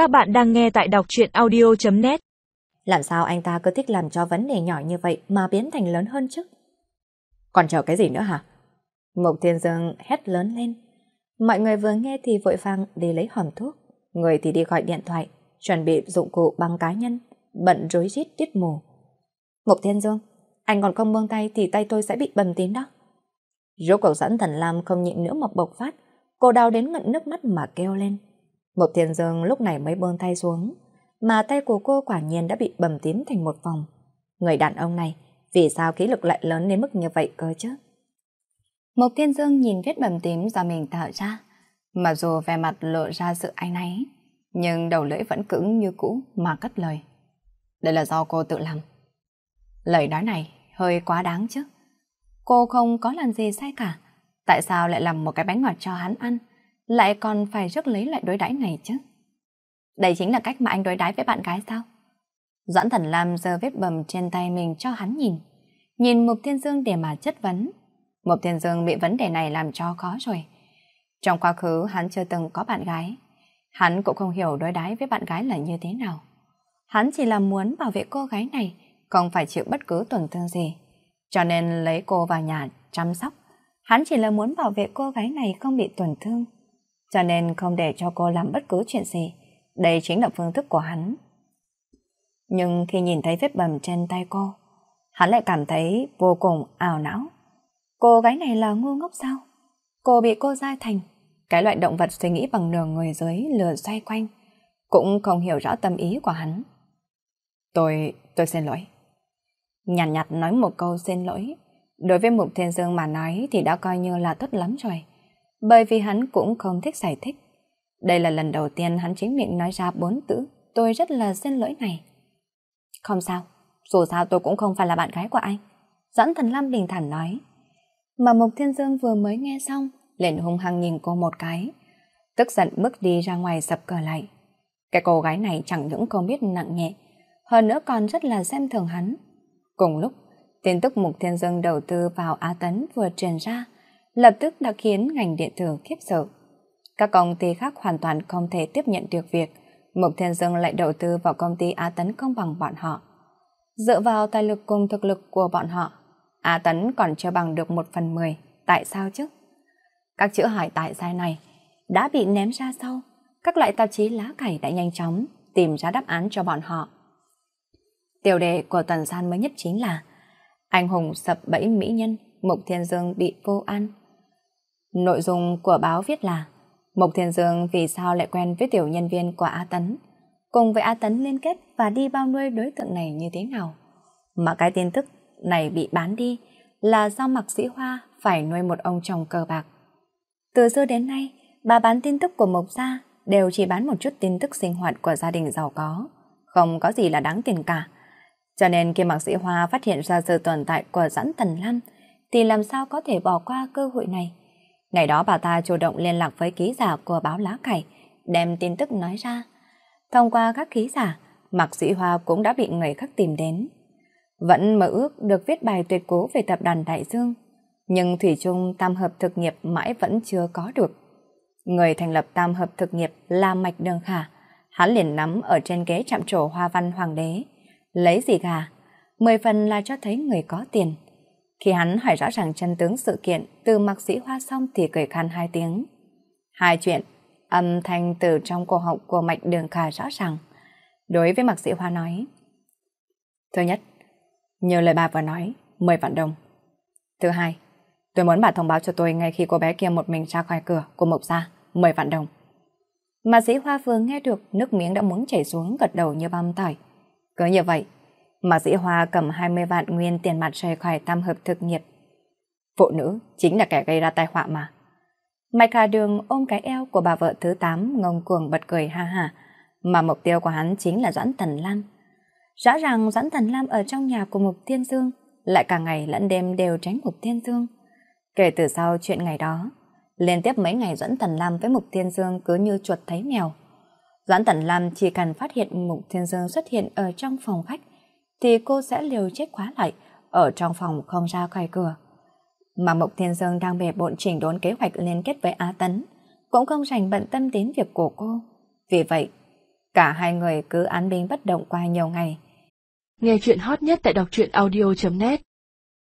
Các bạn đang nghe tại đọc truyện audio.net Làm sao anh ta cứ thích làm cho vấn đề nhỏ như vậy mà biến thành lớn hơn chứ? Còn chờ cái gì nữa hả? mộc Thiên Dương hét lớn lên. Mọi người vừa nghe thì vội vàng đi lấy hòm thuốc. Người thì đi gọi điện thoại, chuẩn bị dụng cụ bằng cá nhân, bận rối rít tiết mù. mộc Thiên Dương, anh còn không buông tay thì tay tôi sẽ bị bầm tím đó. Rốt cuộc dẫn thần Lam không nhịn nữa mà bộc phát, cô đau đến ngận nước mắt mà kêu lên một Thiên Dương lúc này mới buông tay xuống, mà tay của cô quả nhiên đã bị bầm tím thành một vòng. Người đàn ông này, vì sao khí lực lại lớn đến mức như vậy cơ chứ? một Thiên Dương nhìn vết bầm tím do mình tạo ra, mặc dù vẻ mặt lộ ra sự áy náy, nhưng đầu lưỡi vẫn cứng như cũ mà cất lời. Đây là do cô tự làm. Lời nói này hơi quá đáng chứ. Cô không có làm gì sai cả, tại sao lại làm một cái bánh ngọt cho hắn ăn? Lại còn phải rước lấy lại đối đãi này chứ. Đây chính là cách mà anh đối đãi với bạn gái sao? Doãn Thần Lam giơ vết bầm trên tay mình cho hắn nhìn. Nhìn Mục Thiên Dương để mà chất vấn. Mục Thiên Dương bị vấn đề này làm cho khó rồi. Trong quá khứ hắn chưa từng có bạn gái. Hắn cũng không hiểu đối đãi với bạn gái là như thế nào. Hắn chỉ là muốn bảo vệ cô gái này, không phải chịu bất cứ tổn thương gì. Cho nên lấy cô vào nhà chăm sóc. Hắn chỉ là muốn bảo vệ cô gái này không bị tổn thương cho nên không để cho cô làm bất cứ chuyện gì. Đây chính là phương thức của hắn. Nhưng khi nhìn thấy vết bầm trên tay cô, hắn lại cảm thấy vô cùng ảo não. Cô gái này là ngu ngốc sao? Cô bị cô dai thành. Cái loại động vật suy nghĩ bằng nửa người dưới lừa xoay quanh, cũng không hiểu rõ tâm ý của hắn. Tôi, tôi xin lỗi. Nhàn nhạt, nhạt nói một câu xin lỗi. Đối với Mục Thiên Dương mà nói thì đã coi như là tốt lắm rồi bởi vì hắn cũng không thích giải thích. Đây là lần đầu tiên hắn chính miệng nói ra bốn chữ tôi rất là xin lỗi này. Không sao, dù sao tôi cũng không phải là bạn gái của anh. Doãn Thần Lam bình thản nói. Mà Mục Thiên Dương vừa mới nghe xong, liền hung hăng nhìn cô một cái. Tức giận bước đi ra ngoài sập cờ lại. Cái cô gái này chẳng những không biết nặng nhẹ, hơn nữa còn rất là xem thường hắn. Cùng lúc, tin tức Mục Thiên Dương đầu tư vào Á Tấn vừa truyền ra, lập tức đã khiến ngành điện tử khiếp sợ. Các công ty khác hoàn toàn không thể tiếp nhận được việc Mục Thiên Dương lại đầu tư vào công ty Á Tấn không bằng bọn họ. Dựa vào tài lực cùng thực lực của bọn họ, Á Tấn còn chưa bằng được một phần mười. Tại sao chứ? Các chữ hỏi tại sai này đã bị ném ra sau. Các loại tạp chí lá cải đã nhanh chóng tìm ra đáp án cho bọn họ. Tiêu đề của tuần san mới nhất chính là Anh hùng sập bẫy mỹ nhân, Mục Thiên Dương bị vô an. Nội dung của báo viết là Mộc Thiên Dương vì sao lại quen với tiểu nhân viên của A Tấn, cùng với A Tấn liên kết và đi bao nuôi đối tượng này như thế nào. Mà cái tin tức này bị bán đi là do Mạc Sĩ Hoa phải nuôi một ông chồng cờ bạc. Từ xưa đến nay, bà bán tin tức của Mộc Gia đều chỉ bán một chút tin tức sinh hoạt của gia đình giàu có, không có gì là đáng tiền cả. Cho nên khi Mạc Sĩ Hoa phát hiện ra sự tồn tại của Doãn Tần lăn thì làm sao có thể bỏ qua cơ hội này. Ngày đó bà ta chủ động liên lạc với ký giả của báo Lá Cải, đem tin tức nói ra. Thông qua các ký giả, Mạc Sĩ Hoa cũng đã bị người khác tìm đến. Vẫn mơ ước được viết bài tuyệt cố về tập đoàn Đại Dương, nhưng Thủy chung tam hợp thực nghiệp mãi vẫn chưa có được. Người thành lập tam hợp thực nghiệp là Mạch Đường Khả, hắn liền nắm ở trên ghế chạm trổ hoa văn hoàng đế. Lấy gì gà? Mười phần là cho thấy người có tiền. Khi hắn hỏi rõ ràng chân tướng sự kiện từ mạc sĩ hoa xong thì cười khan hai tiếng. Hai chuyện, âm thanh từ trong cổ họng của mạch đường khả rõ ràng. Đối với mạc sĩ hoa nói. Thứ nhất, nhiều lời bà vừa nói, 10 vạn đồng. Thứ hai, tôi muốn bà thông báo cho tôi ngay khi cô bé kia một mình ra khỏi cửa của Mộc Gia, 10 vạn đồng. Mạc sĩ hoa vừa nghe được nước miếng đã muốn chảy xuống gật đầu như băm tỏi. Cứ như vậy, mà Dĩ Hoa cầm 20 vạn nguyên tiền mặt rời khỏi tam hợp thực nghiệp. Phụ nữ chính là kẻ gây ra tai họa mà. Mạch Hà Đường ôm cái eo của bà vợ thứ 8 ngông cuồng bật cười ha ha, mà mục tiêu của hắn chính là Doãn Tần Lam. Rõ ràng Doãn Tần Lam ở trong nhà của Mục Thiên Dương lại cả ngày lẫn đêm đều tránh Mục Thiên Dương. Kể từ sau chuyện ngày đó, liên tiếp mấy ngày Doãn Tần Lam với Mục Thiên Dương cứ như chuột thấy mèo. Doãn Tần Lam chỉ cần phát hiện Mục Thiên Dương xuất hiện ở trong phòng khách thì cô sẽ liều chết khóa lại ở trong phòng không ra khỏi cửa. Mà Mộc Thiên Dương đang bề bộn chỉnh đốn kế hoạch liên kết với Á Tấn, cũng không rảnh bận tâm đến việc của cô. Vì vậy, Cả hai người cứ án binh bất động qua nhiều ngày. Nghe chuyện hot nhất tại đọc truyện audio.net